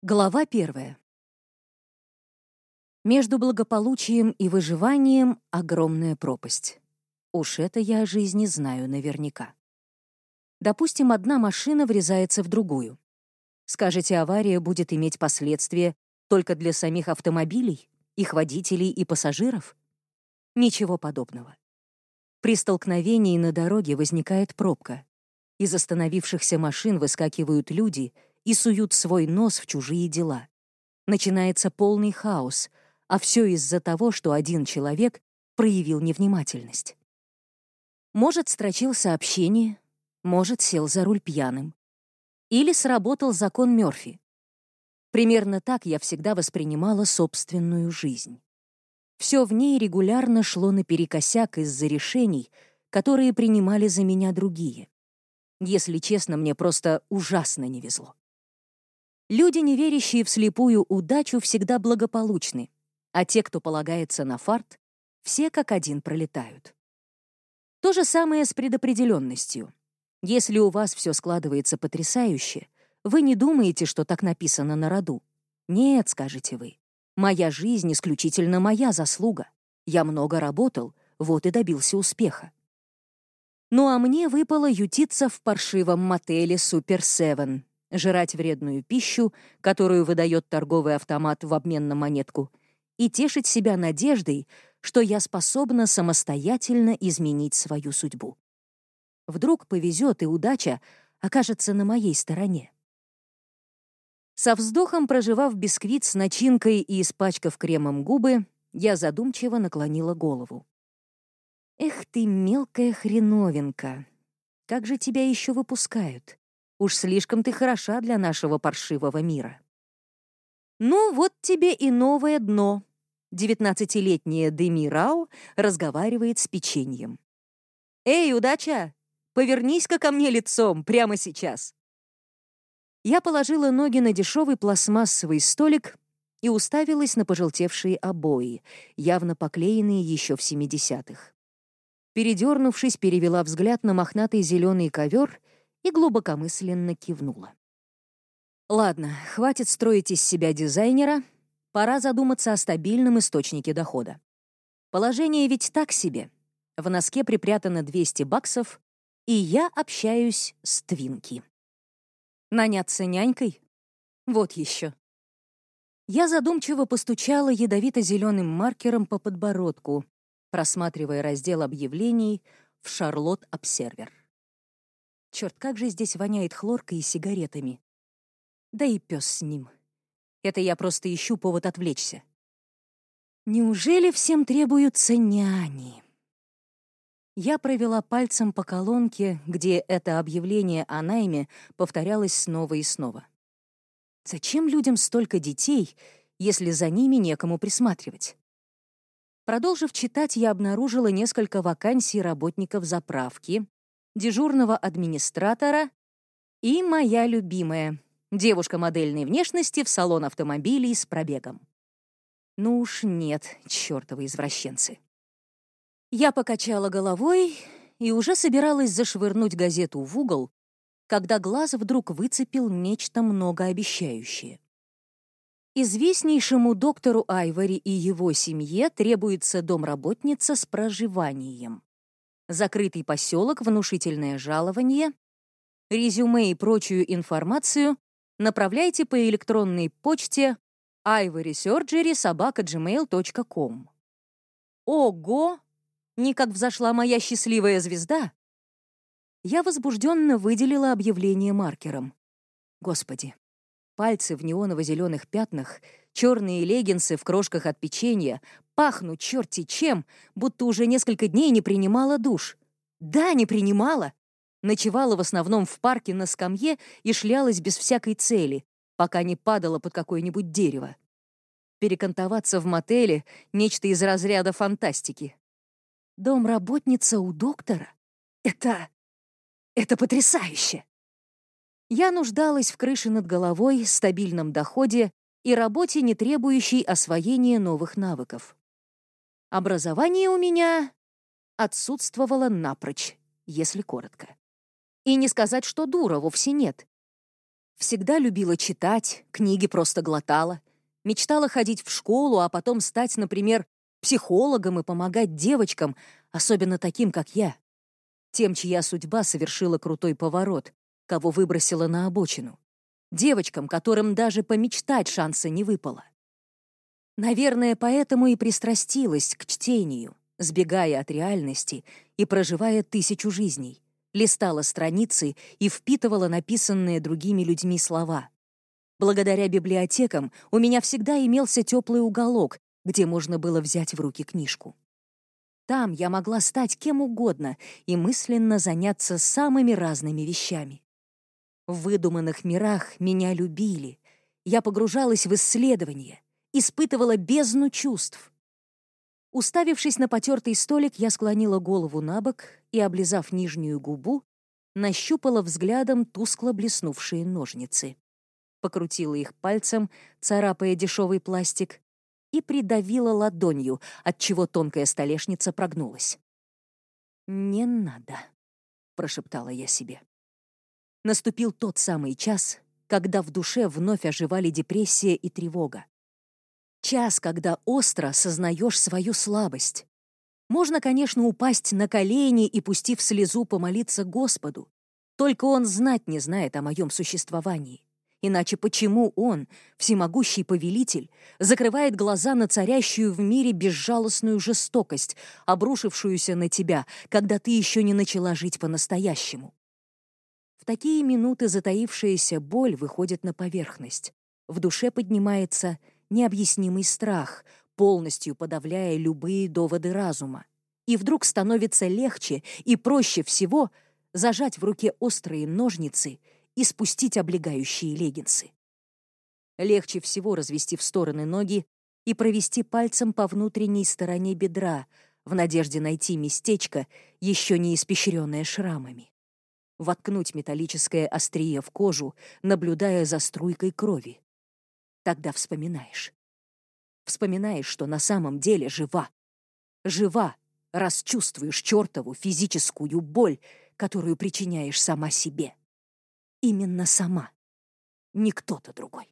Глава первая. Между благополучием и выживанием огромная пропасть. Уж это я о жизни знаю наверняка. Допустим, одна машина врезается в другую. Скажете, авария будет иметь последствия только для самих автомобилей, их водителей и пассажиров? Ничего подобного. При столкновении на дороге возникает пробка. Из остановившихся машин выскакивают люди — и суют свой нос в чужие дела. Начинается полный хаос, а все из-за того, что один человек проявил невнимательность. Может, строчил сообщение, может, сел за руль пьяным. Или сработал закон Мёрфи. Примерно так я всегда воспринимала собственную жизнь. Все в ней регулярно шло наперекосяк из-за решений, которые принимали за меня другие. Если честно, мне просто ужасно не везло. Люди, не верящие в слепую удачу, всегда благополучны, а те, кто полагается на фарт, все как один пролетают. То же самое с предопределенностью. Если у вас все складывается потрясающе, вы не думаете, что так написано на роду. Нет, скажете вы. Моя жизнь исключительно моя заслуга. Я много работал, вот и добился успеха. Ну а мне выпало ютиться в паршивом мотеле «Супер Севен», жрать вредную пищу, которую выдает торговый автомат в обмен на монетку, и тешить себя надеждой, что я способна самостоятельно изменить свою судьбу. Вдруг повезет, и удача окажется на моей стороне. Со вздохом проживав бисквит с начинкой и испачкав кремом губы, я задумчиво наклонила голову. «Эх ты, мелкая хреновинка! Как же тебя еще выпускают? Уж слишком ты хороша для нашего паршивого мира. Ну, вот тебе и новое дно. Девятнадцатилетняя Деми Рау разговаривает с печеньем. «Эй, удача! Повернись-ка ко мне лицом прямо сейчас!» Я положила ноги на дешевый пластмассовый столик и уставилась на пожелтевшие обои, явно поклеенные еще в 70-х. Передернувшись, перевела взгляд на мохнатый зеленый ковер и глубокомысленно кивнула. Ладно, хватит строить из себя дизайнера, пора задуматься о стабильном источнике дохода. Положение ведь так себе. В носке припрятано 200 баксов, и я общаюсь с Твинки. Наняться нянькой? Вот еще. Я задумчиво постучала ядовито-зеленым маркером по подбородку, просматривая раздел объявлений в «Шарлотт Обсервер». Черт, как же здесь воняет хлоркой и сигаретами. Да и пес с ним. Это я просто ищу повод отвлечься. Неужели всем требуются няни? Я провела пальцем по колонке, где это объявление о найме повторялось снова и снова. Зачем людям столько детей, если за ними некому присматривать? Продолжив читать, я обнаружила несколько вакансий работников заправки, дежурного администратора и моя любимая, девушка модельной внешности в салон автомобилей с пробегом. Ну уж нет, чертовы извращенцы. Я покачала головой и уже собиралась зашвырнуть газету в угол, когда глаз вдруг выцепил нечто многообещающее. Известнейшему доктору Айвори и его семье требуется домработница с проживанием закрытый поселок, внушительное жалование, резюме и прочую информацию направляйте по электронной почте ivorysurgery.gmail.com. Ого! Не как взошла моя счастливая звезда! Я возбужденно выделила объявление маркером. Господи, пальцы в неоново-зеленых пятнах, черные леггинсы в крошках от печенья, Пахну черти чем, будто уже несколько дней не принимала душ. Да, не принимала. Ночевала в основном в парке на скамье и шлялась без всякой цели, пока не падала под какое-нибудь дерево. Перекантоваться в мотеле — нечто из разряда фантастики. Дом-работница у доктора? Это... это потрясающе! Я нуждалась в крыше над головой, стабильном доходе и работе, не требующей освоения новых навыков. Образование у меня отсутствовало напрочь, если коротко. И не сказать, что дура, вовсе нет. Всегда любила читать, книги просто глотала. Мечтала ходить в школу, а потом стать, например, психологом и помогать девочкам, особенно таким, как я. Тем, чья судьба совершила крутой поворот, кого выбросила на обочину. Девочкам, которым даже помечтать шанса не выпало. Наверное, поэтому и пристрастилась к чтению, сбегая от реальности и проживая тысячу жизней. Листала страницы и впитывала написанные другими людьми слова. Благодаря библиотекам у меня всегда имелся теплый уголок, где можно было взять в руки книжку. Там я могла стать кем угодно и мысленно заняться самыми разными вещами. В выдуманных мирах меня любили. Я погружалась в исследования, испытывала бездну чувств. Уставившись на потертый столик, я склонила голову на бок и, облизав нижнюю губу, нащупала взглядом тускло блеснувшие ножницы. Покрутила их пальцем, царапая дешевый пластик, и придавила ладонью, отчего тонкая столешница прогнулась. «Не надо», — прошептала я себе. Наступил тот самый час, когда в душе вновь оживали депрессия и тревога. Час, когда остро сознаешь свою слабость. Можно, конечно, упасть на колени и, пустив слезу, помолиться Господу. Только Он знать не знает о моем существовании. Иначе почему он, всемогущий повелитель, закрывает глаза на царящую в мире безжалостную жестокость, обрушившуюся на тебя, когда ты еще не начала жить по-настоящему? Такие минуты затаившаяся боль выходит на поверхность. В душе поднимается необъяснимый страх, полностью подавляя любые доводы разума. И вдруг становится легче и проще всего зажать в руке острые ножницы — и спустить облегающие леггинсы. Легче всего развести в стороны ноги и провести пальцем по внутренней стороне бедра в надежде найти местечко, еще не испещренное шрамами. Воткнуть металлическое острие в кожу, наблюдая за струйкой крови. Тогда вспоминаешь. Вспоминаешь, что на самом деле жива. Жива, раз чувствуешь чертову физическую боль, которую причиняешь сама себе именно сама, не кто-то другой.